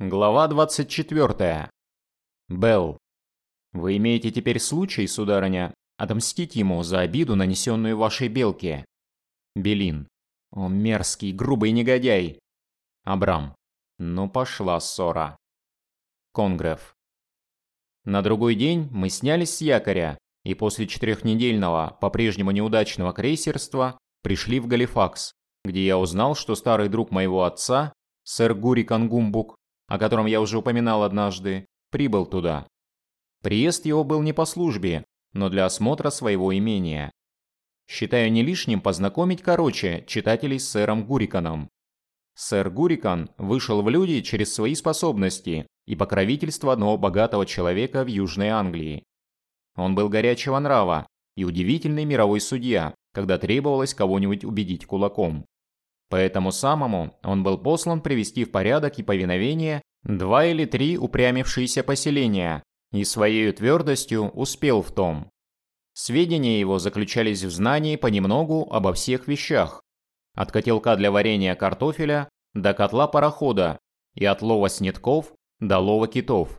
Глава 24. Белл. Вы имеете теперь случай, сударыня, отомстить ему за обиду, нанесенную вашей белке. Белин. О, мерзкий, грубый негодяй. Абрам. Ну пошла ссора. Конгреф. На другой день мы снялись с якоря и после четырехнедельного, по-прежнему неудачного крейсерства пришли в Галифакс, где я узнал, что старый друг моего отца, сэр Гури Кангумбук, о котором я уже упоминал однажды, прибыл туда. Приезд его был не по службе, но для осмотра своего имения. Считаю не лишним познакомить короче читателей с сэром Гуриканом. Сэр Гурикан вышел в люди через свои способности и покровительство одного богатого человека в Южной Англии. Он был горячего нрава и удивительный мировой судья, когда требовалось кого-нибудь убедить кулаком. Поэтому самому он был послан привести в порядок и повиновение два или три упрямившиеся поселения, и своей твердостью успел в том. Сведения его заключались в знании понемногу обо всех вещах, от котелка для варенья картофеля до котла парохода и от лова снитков до лова китов.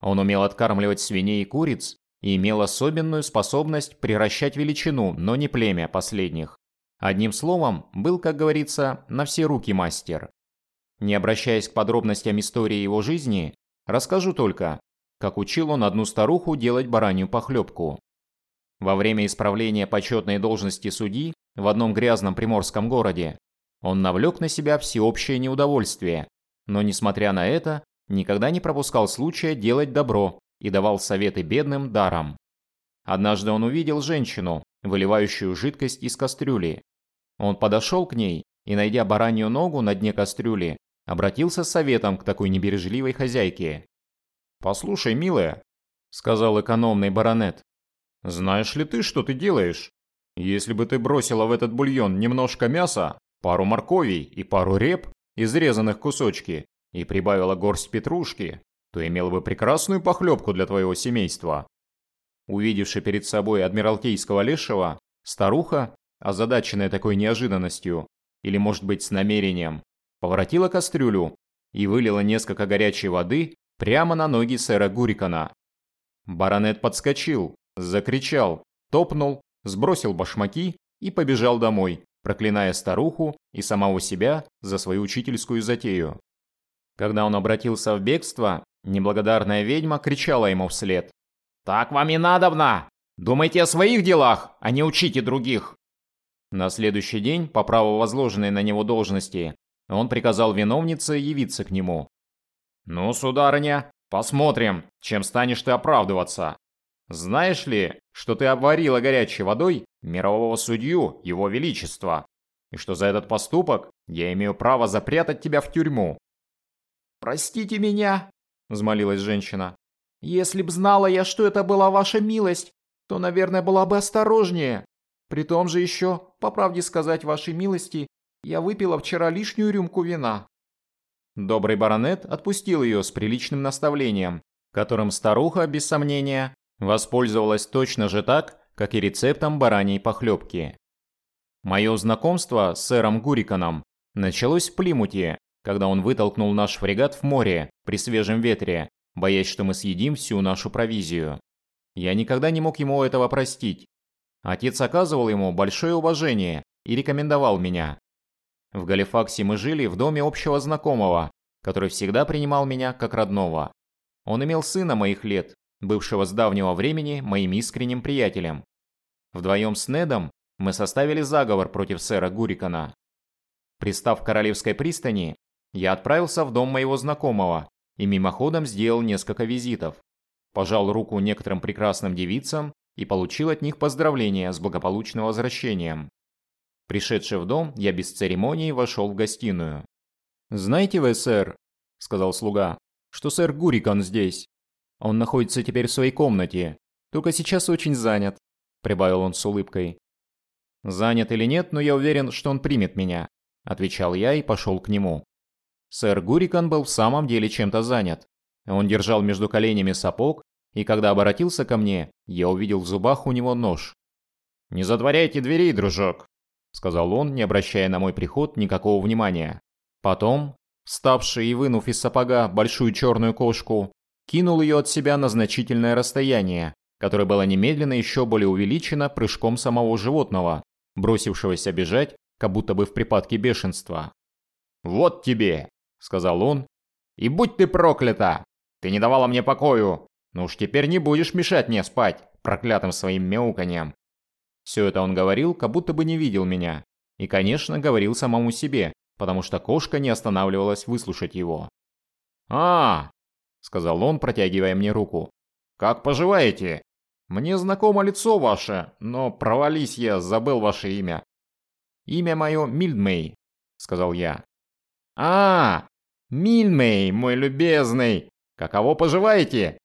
Он умел откармливать свиней и куриц и имел особенную способность превращать величину, но не племя последних. Одним словом, был, как говорится, на все руки мастер. Не обращаясь к подробностям истории его жизни, расскажу только, как учил он одну старуху делать баранью похлебку. Во время исправления почетной должности судьи в одном грязном приморском городе он навлек на себя всеобщее неудовольствие, но, несмотря на это, никогда не пропускал случая делать добро и давал советы бедным даром. Однажды он увидел женщину, выливающую жидкость из кастрюли, он подошел к ней и, найдя баранью ногу на дне кастрюли, обратился с советом к такой небережливой хозяйке. «Послушай, милая», — сказал экономный баронет, — «знаешь ли ты, что ты делаешь? Если бы ты бросила в этот бульон немножко мяса, пару морковей и пару реп, изрезанных кусочки, и прибавила горсть петрушки, то имела бы прекрасную похлебку для твоего семейства». Увидевши перед собой адмиралтейского лешего, старуха, озадаченная такой неожиданностью, или, может быть, с намерением, поворотила кастрюлю и вылила несколько горячей воды прямо на ноги сэра Гурикана. Баронет подскочил, закричал, топнул, сбросил башмаки и побежал домой, проклиная старуху и самого себя за свою учительскую затею. Когда он обратился в бегство, неблагодарная ведьма кричала ему вслед. «Так вам и надобно! Думайте о своих делах, а не учите других!» На следующий день, по праву возложенной на него должности, он приказал виновнице явиться к нему. «Ну, сударыня, посмотрим, чем станешь ты оправдываться. Знаешь ли, что ты обварила горячей водой мирового судью, его величества, и что за этот поступок я имею право запрятать тебя в тюрьму?» «Простите меня», — взмолилась женщина. «Если б знала я, что это была ваша милость, то, наверное, была бы осторожнее. При том же еще, по правде сказать вашей милости, я выпила вчера лишнюю рюмку вина». Добрый баронет отпустил ее с приличным наставлением, которым старуха, без сомнения, воспользовалась точно же так, как и рецептом бараньей похлебки. Мое знакомство с сэром Гуриканом началось в Плимуте, когда он вытолкнул наш фрегат в море при свежем ветре, боясь, что мы съедим всю нашу провизию. Я никогда не мог ему этого простить, Отец оказывал ему большое уважение и рекомендовал меня. В Галифаксе мы жили в доме общего знакомого, который всегда принимал меня как родного. Он имел сына моих лет, бывшего с давнего времени моим искренним приятелем. Вдвоем с Недом мы составили заговор против сэра Гурикана. Пристав в Королевской пристани, я отправился в дом моего знакомого и мимоходом сделал несколько визитов. Пожал руку некоторым прекрасным девицам и получил от них поздравления с благополучным возвращением. Пришедший в дом, я без церемонии вошел в гостиную. «Знаете вы, сэр», — сказал слуга, — «что сэр Гурикан здесь. Он находится теперь в своей комнате, только сейчас очень занят», — прибавил он с улыбкой. «Занят или нет, но я уверен, что он примет меня», — отвечал я и пошел к нему. Сэр Гурикан был в самом деле чем-то занят. Он держал между коленями сапог и когда обратился ко мне, я увидел в зубах у него нож. «Не затворяйте дверей, дружок», — сказал он, не обращая на мой приход никакого внимания. Потом, вставший и вынув из сапога большую черную кошку, кинул ее от себя на значительное расстояние, которое было немедленно еще более увеличено прыжком самого животного, бросившегося бежать, как будто бы в припадке бешенства. «Вот тебе!» – сказал он. «И будь ты проклята! Ты не давала мне покою! Ну уж теперь не будешь мешать мне спать, проклятым своим мяуканьем!» Все это он говорил, как будто бы не видел меня. И, конечно, говорил самому себе, потому что кошка не останавливалась выслушать его. «А, — сказал он, протягивая мне руку. «Как поживаете? Мне знакомо лицо ваше, но провались я, забыл ваше имя». «Имя мое Мильдмей», — сказал я. «А, Мильдмей, мой любезный! Каково поживаете?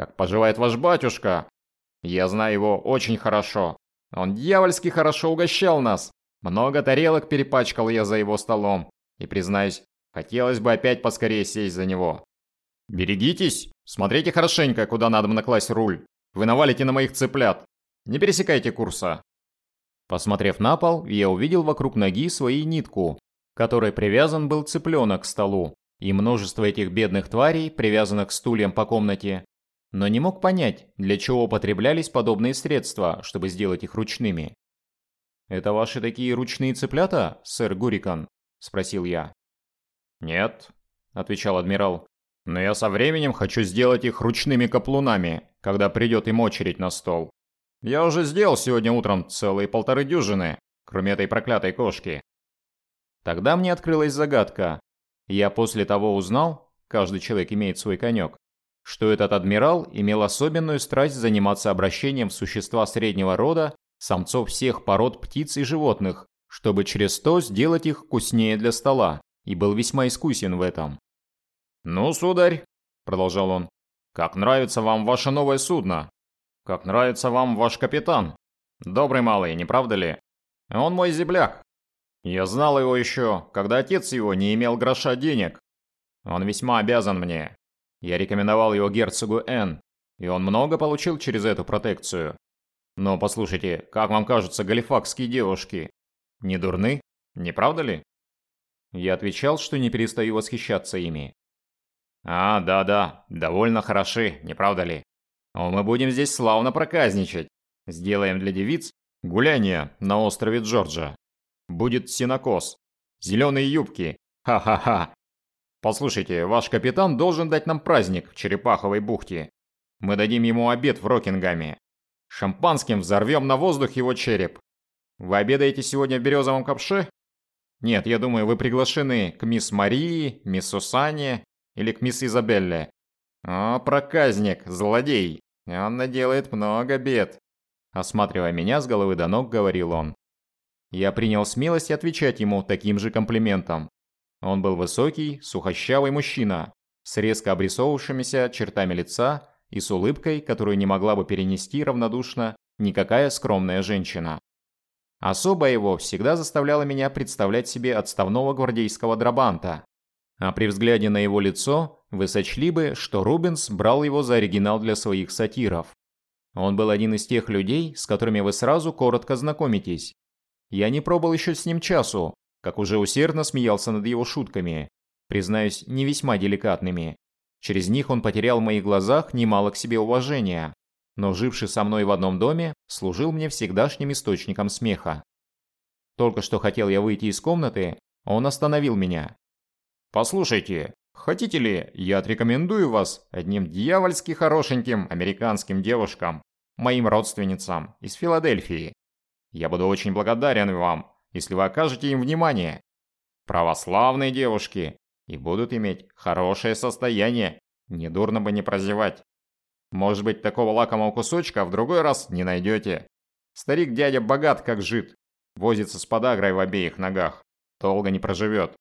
Как поживает ваш батюшка? Я знаю его очень хорошо. Он дьявольски хорошо угощал нас. Много тарелок перепачкал я за его столом. И, признаюсь, хотелось бы опять поскорее сесть за него. Берегитесь, смотрите хорошенько, куда надо накласть руль. Вы навалите на моих цыплят. Не пересекайте курса. Посмотрев на пол, я увидел вокруг ноги своей нитку, которой привязан был цыпленок к столу, и множество этих бедных тварей, привязанных к стульям по комнате, но не мог понять, для чего употреблялись подобные средства, чтобы сделать их ручными. «Это ваши такие ручные цыплята, сэр Гурикан?» – спросил я. «Нет», – отвечал адмирал, – «но я со временем хочу сделать их ручными каплунами, когда придет им очередь на стол. Я уже сделал сегодня утром целые полторы дюжины, кроме этой проклятой кошки». Тогда мне открылась загадка. Я после того узнал, каждый человек имеет свой конек, что этот адмирал имел особенную страсть заниматься обращением в существа среднего рода самцов всех пород птиц и животных, чтобы через то сделать их вкуснее для стола, и был весьма искусен в этом. «Ну, сударь», — продолжал он, — «как нравится вам ваше новое судно? Как нравится вам ваш капитан? Добрый малый, не правда ли? Он мой земляк. Я знал его еще, когда отец его не имел гроша денег. Он весьма обязан мне, я рекомендовал его герцогу Н, и он много получил через эту протекцию. Но послушайте, как вам кажутся галифакские девушки? Не дурны, не правда ли? Я отвечал, что не перестаю восхищаться ими. А, да-да, довольно хороши, не правда ли? О, мы будем здесь славно проказничать. Сделаем для девиц гуляние на острове Джорджа. Будет синокос, зеленые юбки, ха-ха-ха, Послушайте, ваш капитан должен дать нам праздник в Черепаховой бухте. Мы дадим ему обед в Рокингаме. Шампанским взорвем на воздух его череп. Вы обедаете сегодня в Березовом ковше? Нет, я думаю, вы приглашены к мисс Марии, мисс Сусане или к мисс Изабелле. О, проказник, злодей. Он наделает много бед. Осматривая меня с головы до ног, говорил он. Я принял смелость отвечать ему таким же комплиментом. Он был высокий, сухощавый мужчина, с резко обрисовавшимися чертами лица и с улыбкой, которую не могла бы перенести равнодушно никакая скромная женщина. Особо его всегда заставляла меня представлять себе отставного гвардейского драбанта. А при взгляде на его лицо вы сочли бы, что Рубенс брал его за оригинал для своих сатиров. Он был один из тех людей, с которыми вы сразу коротко знакомитесь. Я не пробыл еще с ним часу, как уже усердно смеялся над его шутками, признаюсь, не весьма деликатными. Через них он потерял в моих глазах немало к себе уважения, но живший со мной в одном доме, служил мне всегдашним источником смеха. Только что хотел я выйти из комнаты, он остановил меня. «Послушайте, хотите ли, я отрекомендую вас одним дьявольски хорошеньким американским девушкам, моим родственницам из Филадельфии. Я буду очень благодарен вам, если вы окажете им внимание. Православные девушки и будут иметь хорошее состояние, недурно бы не прозевать. Может быть, такого лакомого кусочка в другой раз не найдете. Старик-дядя богат, как жид, возится с подагрой в обеих ногах, долго не проживет.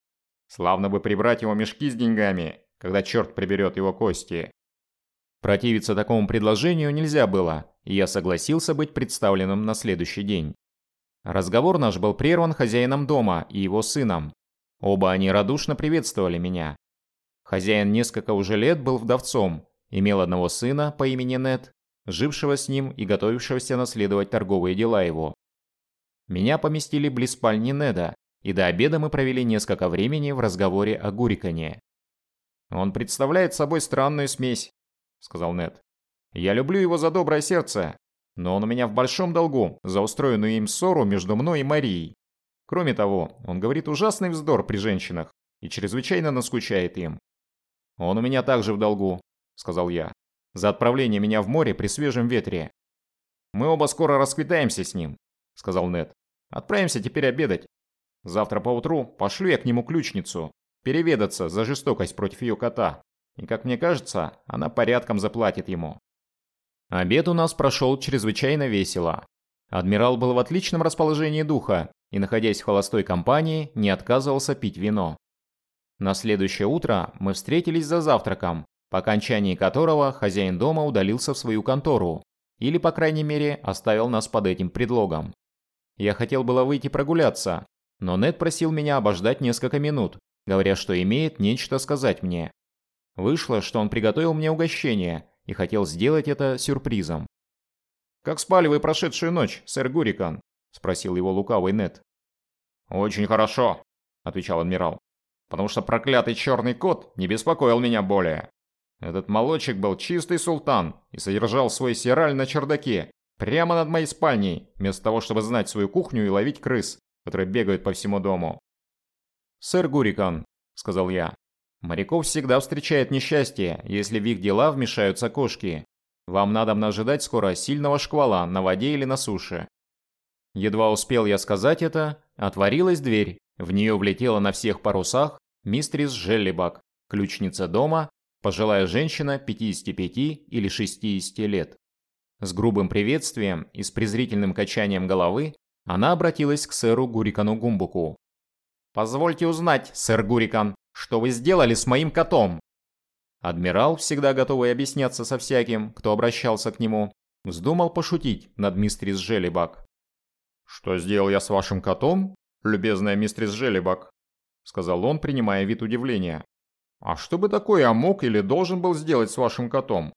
Славно бы прибрать его мешки с деньгами, когда черт приберет его кости. Противиться такому предложению нельзя было, и я согласился быть представленным на следующий день. Разговор наш был прерван хозяином дома и его сыном. Оба они радушно приветствовали меня. Хозяин несколько уже лет был вдовцом, имел одного сына по имени Нед, жившего с ним и готовившегося наследовать торговые дела его. Меня поместили близ спальни Неда, и до обеда мы провели несколько времени в разговоре о Гурикане. «Он представляет собой странную смесь», — сказал Нед. «Я люблю его за доброе сердце, но он у меня в большом долгу за устроенную им ссору между мной и Марией. Кроме того, он говорит ужасный вздор при женщинах и чрезвычайно наскучает им. «Он у меня также в долгу», — сказал я, — «за отправление меня в море при свежем ветре». «Мы оба скоро расквитаемся с ним», — сказал Нед. «Отправимся теперь обедать. Завтра поутру пошлю я к нему ключницу, переведаться за жестокость против ее кота. И, как мне кажется, она порядком заплатит ему». Обед у нас прошел чрезвычайно весело. Адмирал был в отличном расположении духа и, находясь в холостой компании, не отказывался пить вино. На следующее утро мы встретились за завтраком, по окончании которого хозяин дома удалился в свою контору, или, по крайней мере, оставил нас под этим предлогом. Я хотел было выйти прогуляться, но Нед просил меня обождать несколько минут, говоря, что имеет нечто сказать мне. Вышло, что он приготовил мне угощение и хотел сделать это сюрпризом. «Как спали вы прошедшую ночь, сэр Гурикан?» – спросил его лукавый Нед. «Очень хорошо», – отвечал адмирал потому что проклятый черный кот не беспокоил меня более. Этот молочек был чистый султан и содержал свой сираль на чердаке, прямо над моей спальней, вместо того, чтобы знать свою кухню и ловить крыс, которые бегают по всему дому. «Сэр Гурикан», — сказал я, — «моряков всегда встречает несчастье, если в их дела вмешаются кошки. Вам надо ожидать скоро сильного шквала на воде или на суше». Едва успел я сказать это, отворилась дверь, в нее влетела на всех парусах мистрис Желлибак, ключница дома, пожилая женщина 55 или 60 лет. С грубым приветствием и с презрительным качанием головы она обратилась к сэру Гурикану Гумбуку. «Позвольте узнать, сэр Гурикан, что вы сделали с моим котом?» Адмирал, всегда готовый объясняться со всяким, кто обращался к нему, вздумал пошутить над мистрис Желлибак. «Что сделал я с вашим котом?» любезная мистрис Желебак», — сказал он, принимая вид удивления. «А что бы такое я мог или должен был сделать с вашим котом?»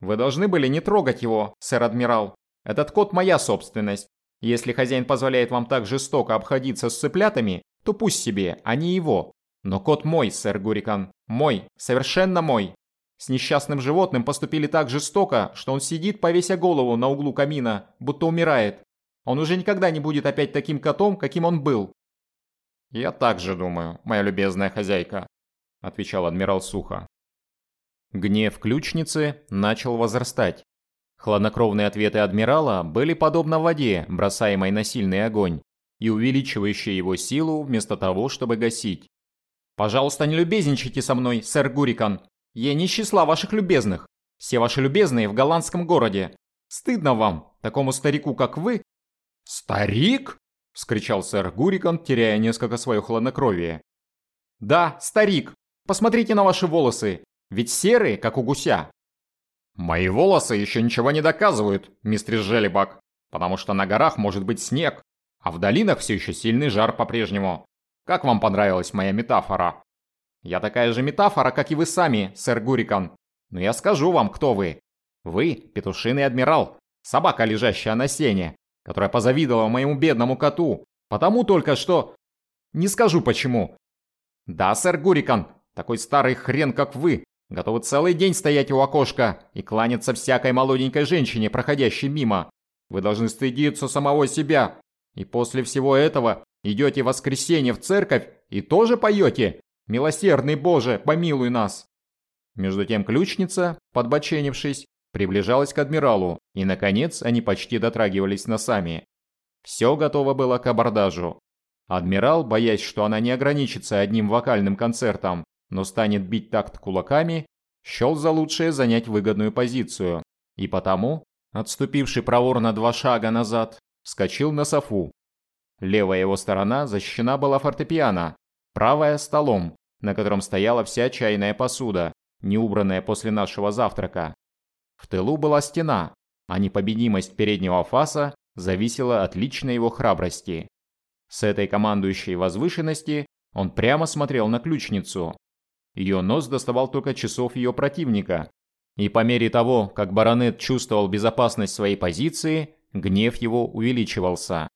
«Вы должны были не трогать его, сэр-адмирал. Этот кот моя собственность. Если хозяин позволяет вам так жестоко обходиться с цыплятами, то пусть себе, а не его. Но кот мой, сэр Гурикан. Мой, совершенно мой. С несчастным животным поступили так жестоко, что он сидит, повеся голову на углу камина, будто умирает. Он уже никогда не будет опять таким котом, каким он был. «Я так же думаю, моя любезная хозяйка», – отвечал адмирал сухо. Гнев ключницы начал возрастать. Хладнокровные ответы адмирала были подобно воде, бросаемой на сильный огонь, и увеличивающей его силу вместо того, чтобы гасить. «Пожалуйста, не любезничайте со мной, сэр Гурикан. Я не из числа ваших любезных. Все ваши любезные в голландском городе. Стыдно вам, такому старику, как вы, «Старик?» – вскричал сэр Гурикан, теряя несколько свое хладнокровие. «Да, старик. Посмотрите на ваши волосы. Ведь серые, как у гуся». «Мои волосы еще ничего не доказывают, мистер Желебак, потому что на горах может быть снег, а в долинах все еще сильный жар по-прежнему. Как вам понравилась моя метафора?» «Я такая же метафора, как и вы сами, сэр Гурикан. Но я скажу вам, кто вы. Вы – петушиный адмирал, собака, лежащая на сене, которая позавидовала моему бедному коту, потому только что... Не скажу почему. Да, сэр Гурикан, такой старый хрен, как вы, готовы целый день стоять у окошка и кланяться всякой молоденькой женщине, проходящей мимо. Вы должны стыдиться самого себя. И после всего этого идете в воскресенье в церковь и тоже поете «Милосердный Боже, помилуй нас». Между тем ключница, подбоченившись, приближалась к адмиралу, и, наконец, они почти дотрагивались носами. Все готово было к абордажу. Адмирал, боясь, что она не ограничится одним вокальным концертом, но станет бить такт кулаками, счел за лучшее занять выгодную позицию, и потому, отступивший проворно два шага назад, вскочил на софу. Левая его сторона защищена была фортепиано, правая – столом, на котором стояла вся чайная посуда, не убранная после нашего завтрака. В тылу была стена, а непобедимость переднего фаса зависела от личной его храбрости. С этой командующей возвышенности он прямо смотрел на ключницу. Ее нос доставал только часов ее противника. И по мере того, как баронет чувствовал безопасность своей позиции, гнев его увеличивался.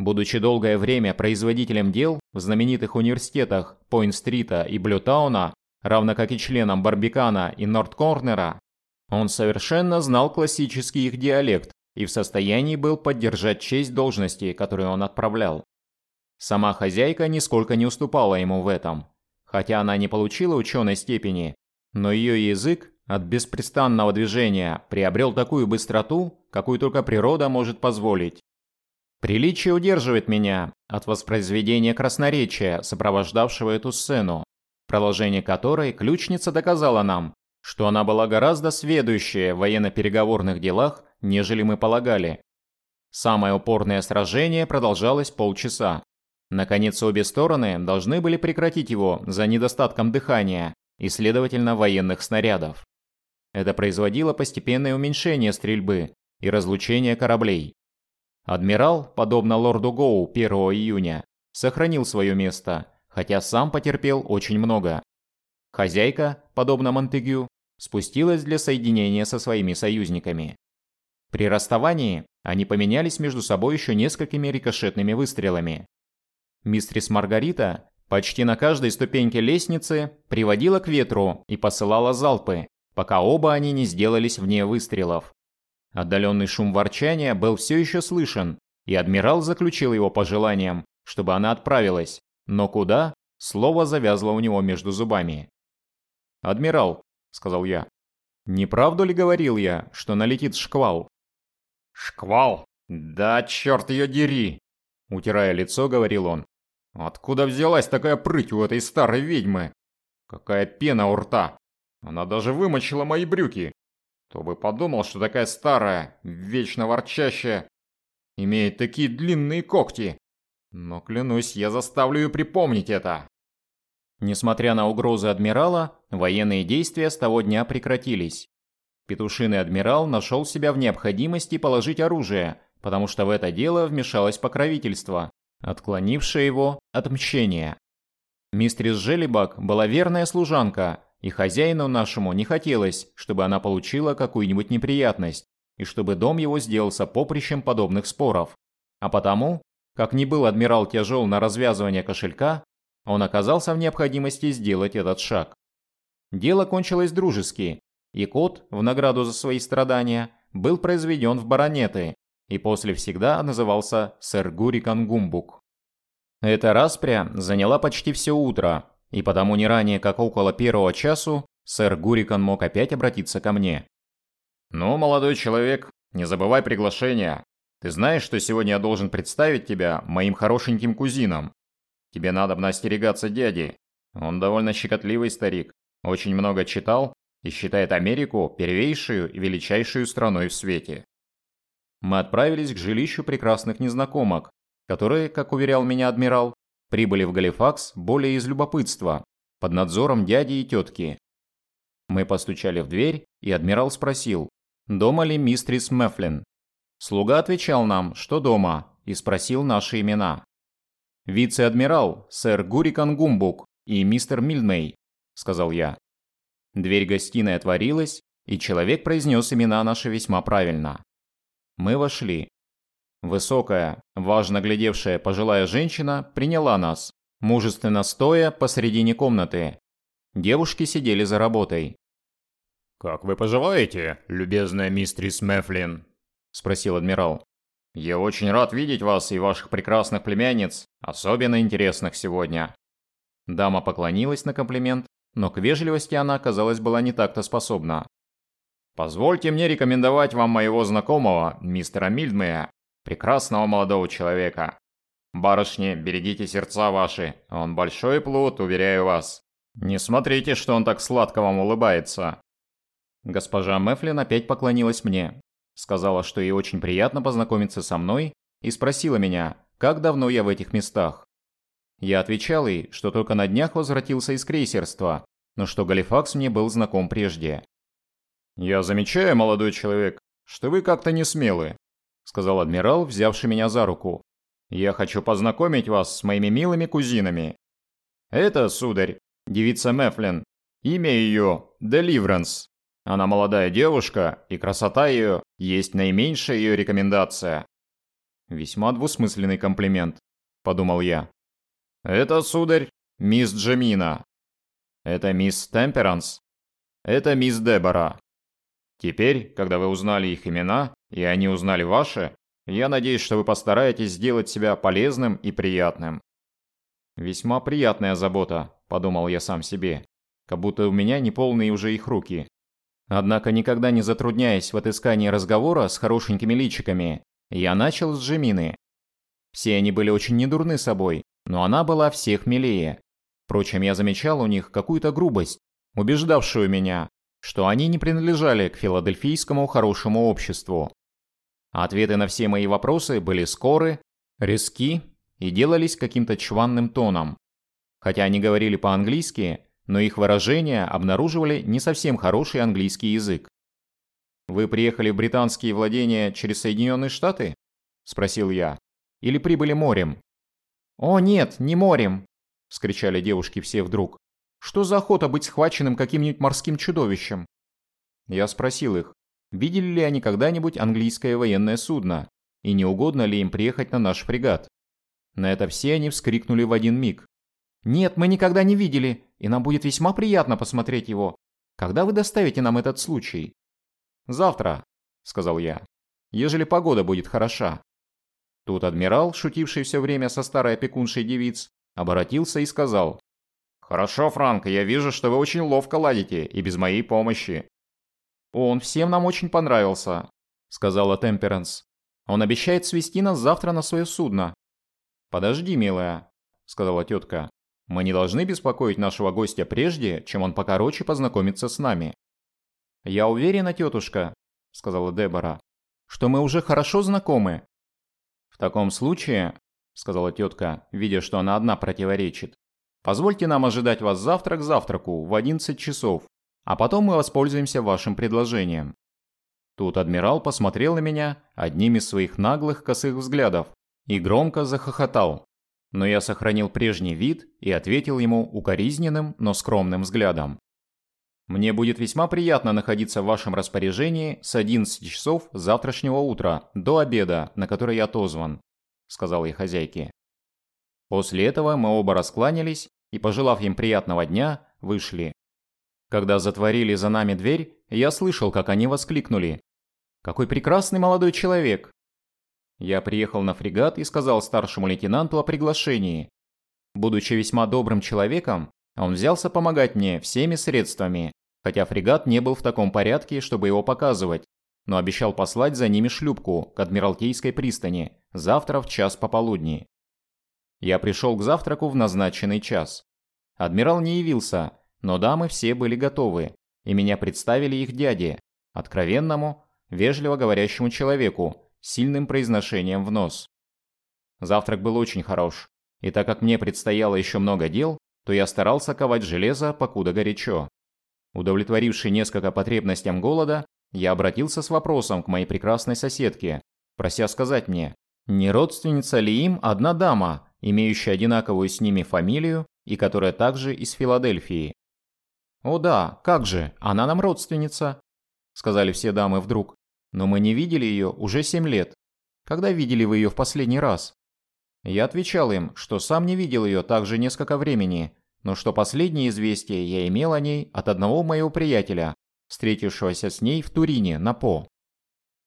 Будучи долгое время производителем дел в знаменитых университетах Пойнт-стрита и Блютауна, равно как и членом Барбикана и Нордкорнера, он совершенно знал классический их диалект и в состоянии был поддержать честь должности, которую он отправлял. Сама хозяйка нисколько не уступала ему в этом. Хотя она не получила ученой степени, но ее язык от беспрестанного движения приобрел такую быстроту, какую только природа может позволить. Приличие удерживает меня от воспроизведения красноречия, сопровождавшего эту сцену, продолжение которой ключница доказала нам, что она была гораздо сведущая в военно-переговорных делах, нежели мы полагали. Самое упорное сражение продолжалось полчаса. Наконец, обе стороны должны были прекратить его за недостатком дыхания и, следовательно, военных снарядов. Это производило постепенное уменьшение стрельбы и разлучение кораблей. Адмирал, подобно лорду Гоу 1 июня, сохранил свое место, хотя сам потерпел очень много. Хозяйка, подобно Монтегю, спустилась для соединения со своими союзниками. При расставании они поменялись между собой еще несколькими рикошетными выстрелами. Мистрис Маргарита почти на каждой ступеньке лестницы приводила к ветру и посылала залпы, пока оба они не сделались вне выстрелов. Отдаленный шум ворчания был все еще слышен, и адмирал заключил его пожеланием, чтобы она отправилась, но куда, слово завязло у него между зубами. «Адмирал», — сказал я, — «не правду ли говорил я, что налетит шквал?» «Шквал? Да черт ее дери!» Утирая лицо, говорил он. «Откуда взялась такая прыть у этой старой ведьмы? Какая пена у рта! Она даже вымочила мои брюки! Кто бы подумал, что такая старая, вечно ворчащая, имеет такие длинные когти. Но клянусь, я заставлю ее припомнить это. Несмотря на угрозы адмирала, военные действия с того дня прекратились. Петушиный адмирал нашел себя в необходимости положить оружие, потому что в это дело вмешалось покровительство, отклонившее его от мщения. Мистрис Желебак была верная служанка, и хозяину нашему не хотелось, чтобы она получила какую-нибудь неприятность, и чтобы дом его сделался поприщем подобных споров. А потому, как ни был адмирал тяжел на развязывание кошелька, он оказался в необходимости сделать этот шаг. Дело кончилось дружески, и кот, в награду за свои страдания, был произведен в баронеты, и после всегда назывался сэр Гурикан Гумбук. Эта распря заняла почти все утро, и потому не ранее, как около первого часу, сэр Гурикан мог опять обратиться ко мне. «Ну, молодой человек, не забывай приглашение. Ты знаешь, что сегодня я должен представить тебя моим хорошеньким кузинам. Тебе надо остерегаться дяди. Он довольно щекотливый старик, очень много читал и считает Америку первейшую и величайшую страной в свете». Мы отправились к жилищу прекрасных незнакомок, которые, как уверял меня адмирал, прибыли в Галифакс более из любопытства, под надзором дяди и тетки. Мы постучали в дверь, и адмирал спросил, дома ли мистрис Мефлин. Слуга отвечал нам, что дома, и спросил наши имена. «Вице-адмирал, сэр Гурикан Гумбук и мистер Мильмей», — сказал я. Дверь гостиной отворилась, и человек произнес имена наши весьма правильно. Мы вошли. Высокая, важно глядевшая пожилая женщина приняла нас, мужественно стоя посредине комнаты. Девушки сидели за работой. «Как вы поживаете, любезная мистрис Мефлин?» – спросил адмирал. «Я очень рад видеть вас и ваших прекрасных племянниц, особенно интересных сегодня». Дама поклонилась на комплимент, но к вежливости она, казалось, была не так-то способна. «Позвольте мне рекомендовать вам моего знакомого, мистера Мильдмея, прекрасного молодого человека. Барышни, берегите сердца ваши, он большой плут, уверяю вас. Не смотрите, что он так сладко вам улыбается». Госпожа Мефлин опять поклонилась мне, сказала, что ей очень приятно познакомиться со мной и спросила меня, как давно я в этих местах. Я отвечал ей, что только на днях возвратился из крейсерства, но что Галифакс мне был знаком прежде. «Я замечаю, молодой человек, что вы как-то не смелы сказал адмирал, взявший меня за руку. «Я хочу познакомить вас с моими милыми кузинами. Это, сударь, девица Мефлин. Имя ее Деливранс. Она молодая девушка, и красота ее есть наименьшая ее рекомендация. Весьма двусмысленный комплимент, подумал я. Это, сударь, мисс Джемина. Это мисс Темперанс. Это мисс Дебора. Теперь, когда вы узнали их имена, и они узнали ваши, я надеюсь, что вы постараетесь сделать себя полезным и приятным. Весьма приятная забота, подумал я сам себе, как будто у меня не полные уже их руки. Однако никогда не затрудняясь в отыскании разговора с хорошенькими личиками, я начал с Джемины. Все они были очень недурны собой, но она была всех милее. Впрочем, я замечал у них какую-то грубость, убеждавшую меня, что они не принадлежали к филадельфийскому хорошему обществу. Ответы на все мои вопросы были скоры, резки и делались каким-то чванным тоном. Хотя они говорили по-английски, но их выражения обнаруживали не совсем хороший английский язык. «Вы приехали в британские владения через Соединенные Штаты?» – спросил я. «Или прибыли морем?» «О нет, не морем!» – скричали девушки все вдруг. «Что за охота быть схваченным каким-нибудь морским чудовищем?» Я спросил их, видели ли они когда-нибудь английское военное судно, и не угодно ли им приехать на наш фрегат. На это все они вскрикнули в один миг. «Нет, мы никогда не видели, и нам будет весьма приятно посмотреть его. Когда вы доставите нам этот случай?» «Завтра», — сказал я, — «ежели погода будет хороша». Тут адмирал, шутивший все время со старой опекуншей девиц, обратился и сказал. «Хорошо, Франк, я вижу, что вы очень ловко ладите и без моей помощи». «Он всем нам очень понравился», — сказала Темперанс. «Он обещает свести нас завтра на свое судно». «Подожди, милая», — сказала тетка. Мы не должны беспокоить нашего гостя прежде, чем он покороче познакомится с нами. Я уверена, тетушка, сказала Дебора, что мы уже хорошо знакомы. В таком случае, сказала тетка, видя, что она одна противоречит, позвольте нам ожидать вас завтра к завтраку в 11 часов, а потом мы воспользуемся вашим предложением. Тут адмирал посмотрел на меня одним из своих наглых косых взглядов и громко захохотал. Но я сохранил прежний вид и ответил ему укоризненным, но скромным взглядом. «Мне будет весьма приятно находиться в вашем распоряжении с 11 часов завтрашнего утра до обеда, на который я отозван», — сказал я хозяйке. После этого мы оба раскланялись и, пожелав им приятного дня, вышли. Когда затворили за нами дверь, я слышал, как они воскликнули. «Какой прекрасный молодой человек! Я приехал на фрегат и сказал старшему лейтенанту о приглашении. Будучи весьма добрым человеком, он взялся помогать мне всеми средствами, хотя фрегат не был в таком порядке, чтобы его показывать, но обещал послать за ними шлюпку к Адмиралтейской пристани завтра в час пополудни. Я пришел к завтраку в назначенный час. Адмирал не явился, но дамы все были готовы, и меня представили их дяде, откровенному, вежливо говорящему человеку, сильным произношением в нос. Завтрак был очень хорош, и так как мне предстояло еще много дел, то я старался ковать железо, покуда горячо. Удовлетворивший несколько потребностям голода, я обратился с вопросом к моей прекрасной соседке, прося сказать мне, не родственница ли им одна дама, имеющая одинаковую с ними фамилию и которая также из Филадельфии. «О да, как же, она нам родственница», — сказали все дамы вдруг. Но мы не видели ее уже семь лет. Когда видели вы ее в последний раз? Я отвечал им, что сам не видел ее также несколько времени, но что последнее известие я имел о ней от одного моего приятеля, встретившегося с ней в Турине на По.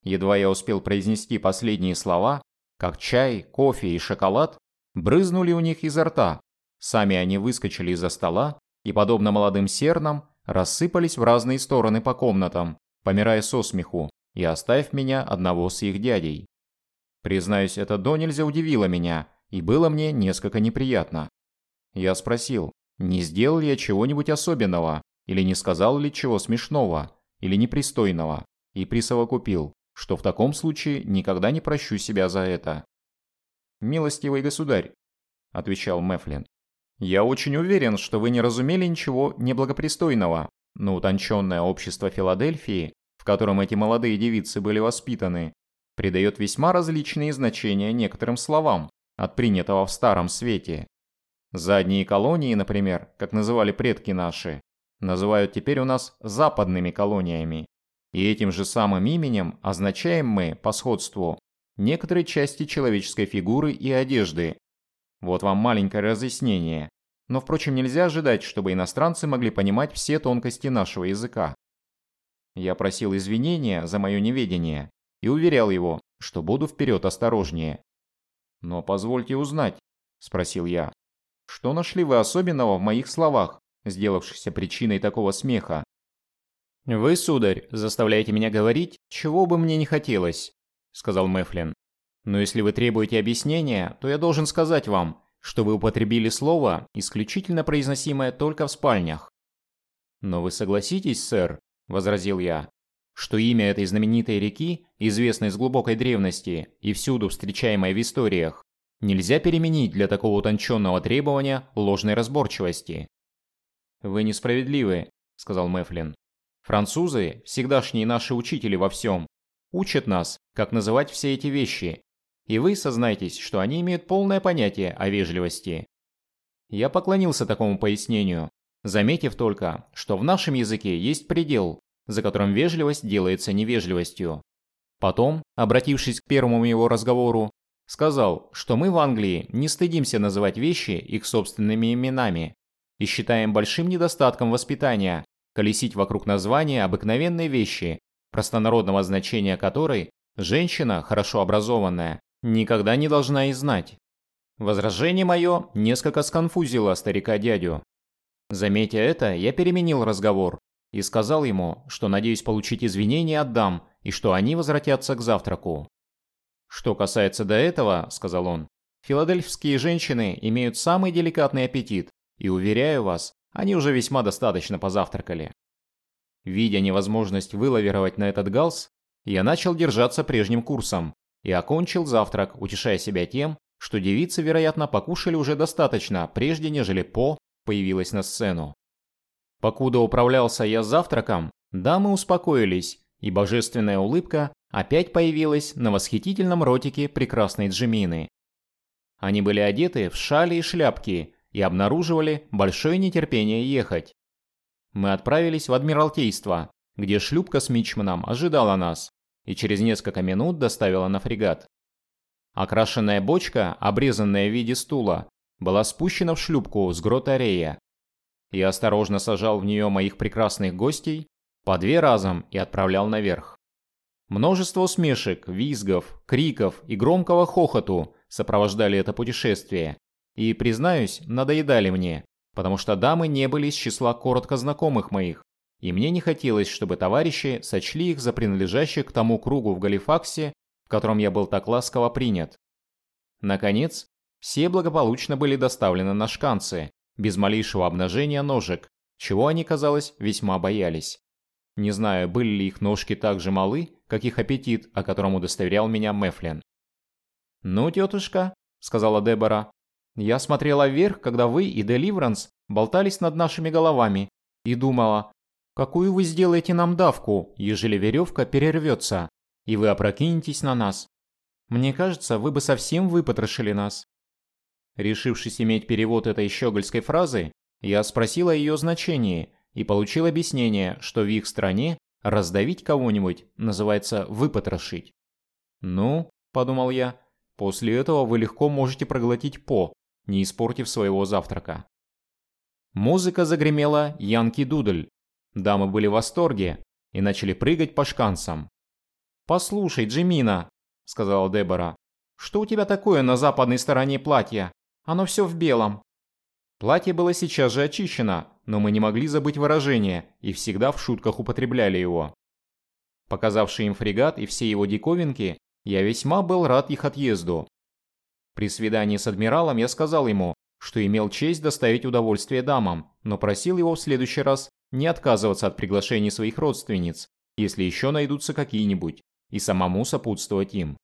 Едва я успел произнести последние слова, как чай, кофе и шоколад брызнули у них изо рта. Сами они выскочили из-за стола и, подобно молодым сернам, рассыпались в разные стороны по комнатам, помирая со смеху и оставь меня одного с их дядей. Признаюсь, это до нельзя удивило меня и было мне несколько неприятно. Я спросил, не сделал ли я чего-нибудь особенного, или не сказал ли чего смешного, или непристойного, и присовокупил, что в таком случае никогда не прощу себя за это. «Милостивый государь», — отвечал Мефлин, — «я очень уверен, что вы не разумели ничего неблагопристойного, но утонченное общество Филадельфии в котором эти молодые девицы были воспитаны, придает весьма различные значения некоторым словам от принятого в Старом Свете. Задние колонии, например, как называли предки наши, называют теперь у нас западными колониями. И этим же самым именем означаем мы, по сходству, некоторые части человеческой фигуры и одежды. Вот вам маленькое разъяснение. Но, впрочем, нельзя ожидать, чтобы иностранцы могли понимать все тонкости нашего языка. Я просил извинения за мое неведение и уверял его, что буду вперед осторожнее. «Но позвольте узнать», – спросил я, – «что нашли вы особенного в моих словах, сделавшихся причиной такого смеха?» «Вы, сударь, заставляете меня говорить, чего бы мне не хотелось», – сказал Мэфлин. «Но если вы требуете объяснения, то я должен сказать вам, что вы употребили слово, исключительно произносимое только в спальнях». «Но вы согласитесь, сэр», – возразил я, – «что имя этой знаменитой реки, известной с глубокой древности и всюду встречаемой в историях, нельзя переменить для такого утонченного требования ложной разборчивости». «Вы несправедливы», – сказал Мэфлин. «Французы, всегдашние наши учители во всем, учат нас, как называть все эти вещи, и вы сознайтесь, что они имеют полное понятие о вежливости». Я поклонился такому пояснению, заметив только, что в нашем языке есть предел, за которым вежливость делается невежливостью. Потом, обратившись к первому его разговору, сказал, что мы в Англии не стыдимся называть вещи их собственными именами и считаем большим недостатком воспитания колесить вокруг названия обыкновенной вещи, простонародного значения которой женщина, хорошо образованная, никогда не должна и знать. Возражение мое несколько сконфузило старика-дядю. Заметя это, я переменил разговор и сказал ему, что надеюсь получить извинения от дам и что они возвратятся к завтраку. «Что касается до этого», — сказал он, — «филадельфские женщины имеют самый деликатный аппетит, и, уверяю вас, они уже весьма достаточно позавтракали». Видя невозможность вылавировать на этот галс, я начал держаться прежним курсом и окончил завтрак, утешая себя тем, что девицы, вероятно, покушали уже достаточно, прежде нежели По появилась на сцену. Покуда управлялся я завтраком, дамы успокоились, и божественная улыбка опять появилась на восхитительном ротике прекрасной Джимины. Они были одеты в шали и шляпки и обнаруживали большое нетерпение ехать. Мы отправились в Адмиралтейство, где шлюпка с мичманом ожидала нас и через несколько минут доставила на фрегат. Окрашенная бочка, обрезанная в виде стула, была спущена в шлюпку с грота Рея. Я осторожно сажал в нее моих прекрасных гостей, по две разом и отправлял наверх. Множество усмешек, визгов, криков и громкого хохоту сопровождали это путешествие. И, признаюсь, надоедали мне, потому что дамы не были из числа коротко знакомых моих, и мне не хотелось, чтобы товарищи сочли их за принадлежащих к тому кругу в Галифаксе, в котором я был так ласково принят. Наконец, все благополучно были доставлены на шканцы, без малейшего обнажения ножек, чего они, казалось, весьма боялись. Не знаю, были ли их ножки так же малы, как их аппетит, о котором удостоверял меня Мефлин. «Ну, тетушка», — сказала Дебора, — «я смотрела вверх, когда вы и Деливранс болтались над нашими головами, и думала, какую вы сделаете нам давку, ежели веревка перервется, и вы опрокинетесь на нас. Мне кажется, вы бы совсем выпотрошили нас. Решившись иметь перевод этой щегольской фразы, я спросил о ее значении и получил объяснение, что в их стране раздавить кого-нибудь называется выпотрошить. «Ну», – подумал я, – «после этого вы легко можете проглотить по, не испортив своего завтрака». Музыка загремела «Янки Дудль». Дамы были в восторге и начали прыгать по шканцам. «Послушай, Джимина», – сказала Дебора, – «что у тебя такое на западной стороне платья? Оно все в белом». Платье было сейчас же очищено, но мы не могли забыть выражение и всегда в шутках употребляли его. Показавший им фрегат и все его диковинки, я весьма был рад их отъезду. При свидании с адмиралом я сказал ему, что имел честь доставить удовольствие дамам, но просил его в следующий раз не отказываться от приглашений своих родственниц, если еще найдутся какие-нибудь, и самому сопутствовать им.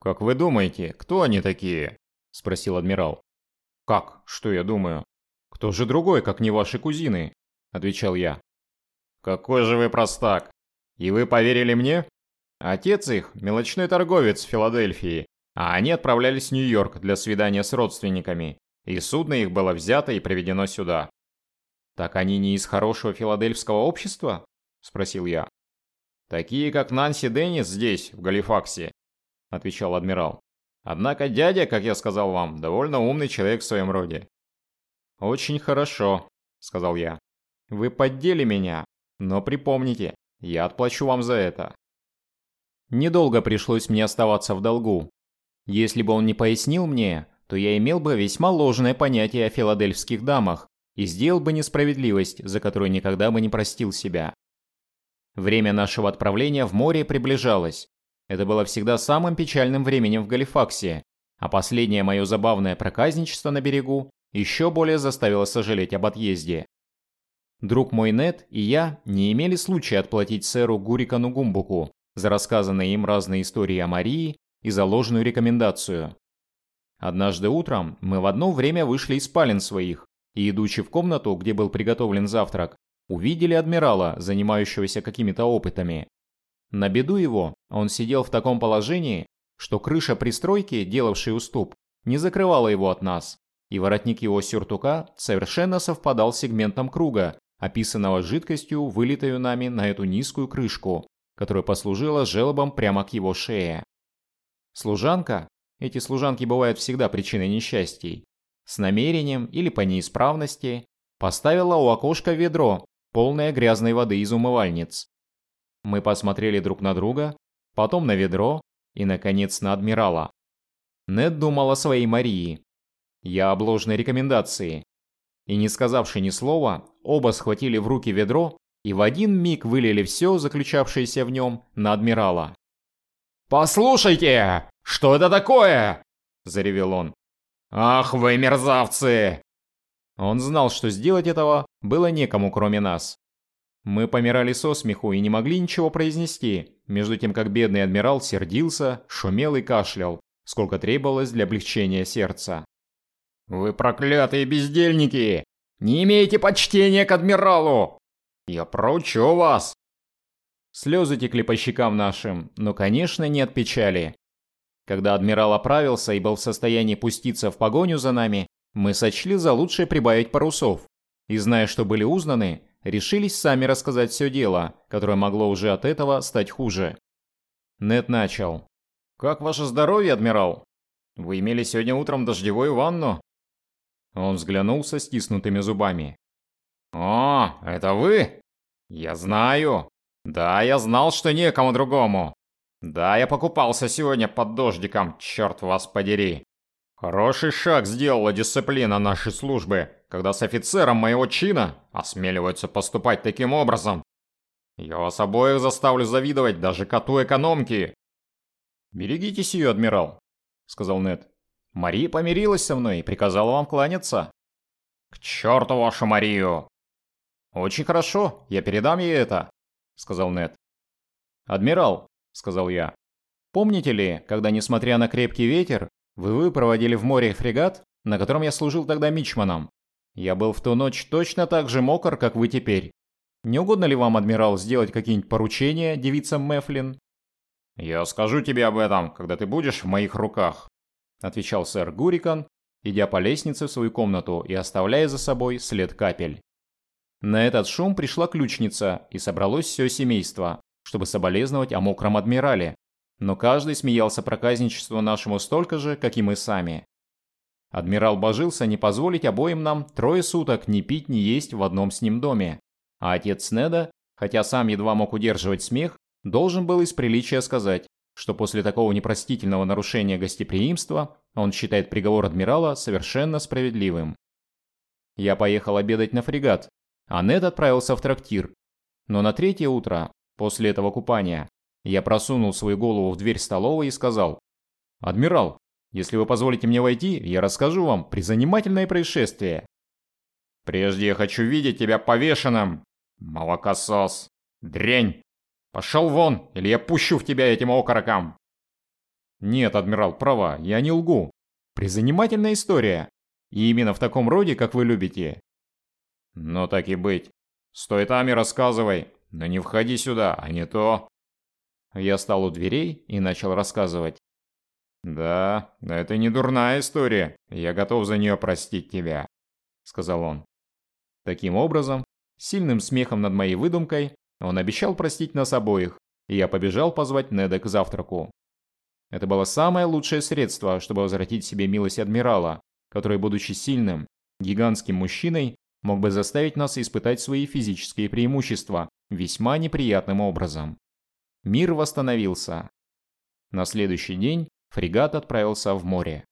«Как вы думаете, кто они такие?» – спросил адмирал. «Как? Что я думаю? Кто же другой, как не ваши кузины?» – отвечал я. «Какой же вы простак! И вы поверили мне? Отец их – мелочной торговец в Филадельфии, а они отправлялись в Нью-Йорк для свидания с родственниками, и судно их было взято и приведено сюда». «Так они не из хорошего филадельфского общества?» – спросил я. «Такие, как Нанси Деннис здесь, в Галифаксе, отвечал адмирал. Однако дядя, как я сказал вам, довольно умный человек в своем роде. Очень хорошо, сказал я. Вы поддели меня, но припомните, я отплачу вам за это. Недолго пришлось мне оставаться в долгу. Если бы он не пояснил мне, то я имел бы весьма ложное понятие о филадельфских дамах и сделал бы несправедливость, за которую никогда бы не простил себя. Время нашего отправления в море приближалось. Это было всегда самым печальным временем в Галифаксе, а последнее мое забавное проказничество на берегу еще более заставило сожалеть об отъезде. Друг мой Нет и я не имели случая отплатить сэру Гурикану Гумбуку за рассказанные им разные истории о Марии и за ложную рекомендацию. Однажды утром мы в одно время вышли из спален своих и, идучи в комнату, где был приготовлен завтрак, увидели адмирала, занимающегося какими-то опытами. На беду его он сидел в таком положении, что крыша пристройки, делавшей уступ, не закрывала его от нас, и воротник его сюртука совершенно совпадал с сегментом круга, описанного жидкостью, вылитою нами на эту низкую крышку, которая послужила желобом прямо к его шее. Служанка, эти служанки бывают всегда причиной несчастий, с намерением или по неисправности, поставила у окошка ведро, полное грязной воды из умывальниц. Мы посмотрели друг на друга, потом на ведро и, наконец, на адмирала. Нед думал о своей Марии. Я об ложной рекомендации. И не сказавши ни слова, оба схватили в руки ведро и в один миг вылили все, заключавшееся в нем, на адмирала. «Послушайте, что это такое?» – заревел он. «Ах вы мерзавцы!» Он знал, что сделать этого было некому, кроме нас. Мы помирали со смеху и не могли ничего произнести, между тем как бедный адмирал сердился, шумел и кашлял, сколько требовалось для облегчения сердца. «Вы проклятые бездельники! Не имеете почтения к адмиралу! Я проучу вас!» Слезы текли по щекам нашим, но, конечно, не от печали. Когда адмирал оправился и был в состоянии пуститься в погоню за нами, мы сочли за лучшее прибавить парусов. И зная, что были узнаны, решились сами рассказать все дело, которое могло уже от этого стать хуже. Нет начал. «Как ваше здоровье, адмирал? Вы имели сегодня утром дождевую ванну?» Он взглянул со стиснутыми зубами. «О, это вы? Я знаю. Да, я знал, что некому другому. Да, я покупался сегодня под дождиком, черт вас подери. Хороший шаг сделала дисциплина нашей службы, когда с офицером моего чина осмеливаются поступать таким образом. Я вас обоих заставлю завидовать даже коту экономки. «Берегитесь ее, адмирал», — сказал Нед. «Мария помирилась со мной и приказала вам кланяться». «К черту вашу Марию!» «Очень хорошо, я передам ей это», — сказал Нед. «Адмирал», — сказал я, — «помните ли, когда, несмотря на крепкий ветер, вы выпроводили в море фрегат, на котором я служил тогда мичманом? Я был в ту ночь точно так же мокр, как вы теперь. Не угодно ли вам, адмирал, сделать какие-нибудь поручения девицам Мефлин?» «Я скажу тебе об этом, когда ты будешь в моих руках», — отвечал сэр Гурикан, идя по лестнице в свою комнату и оставляя за собой след капель. На этот шум пришла ключница, и собралось все семейство, чтобы соболезновать о мокром адмирале, но каждый смеялся проказничеству нашему столько же, как и мы сами. Адмирал божился не позволить обоим нам трое суток ни пить, ни есть в одном с ним доме, а отец Неда, хотя сам едва мог удерживать смех, должен был из приличия сказать, что после такого непростительного нарушения гостеприимства он считает приговор адмирала совершенно справедливым. Я поехал обедать на фрегат, а Нед отправился в трактир. Но на третье утро, после этого купания, я просунул свою голову в дверь столовой и сказал, «Адмирал, если вы позволите мне войти, я расскажу вам призанимательное происшествие». «Прежде я хочу видеть тебя повешенным, молокосос, дрянь! Пошел вон, или я пущу в тебя этим окороком!» «Нет, адмирал, права, я не лгу. Призанимательная история. И именно в таком роде, как вы любите. «Ну так и быть. Стой там и рассказывай, но не входи сюда, а не то...» Я стал у дверей и начал рассказывать. «Да, это не дурная история, я готов за нее простить тебя», — сказал он. Таким образом, сильным смехом над моей выдумкой, он обещал простить нас обоих, и я побежал позвать Неда к завтраку. Это было самое лучшее средство, чтобы возвратить себе милость адмирала, который, будучи сильным, гигантским мужчиной, мог бы заставить нас испытать свои физические преимущества весьма неприятным образом. Мир восстановился. На следующий день фрегат отправился в море.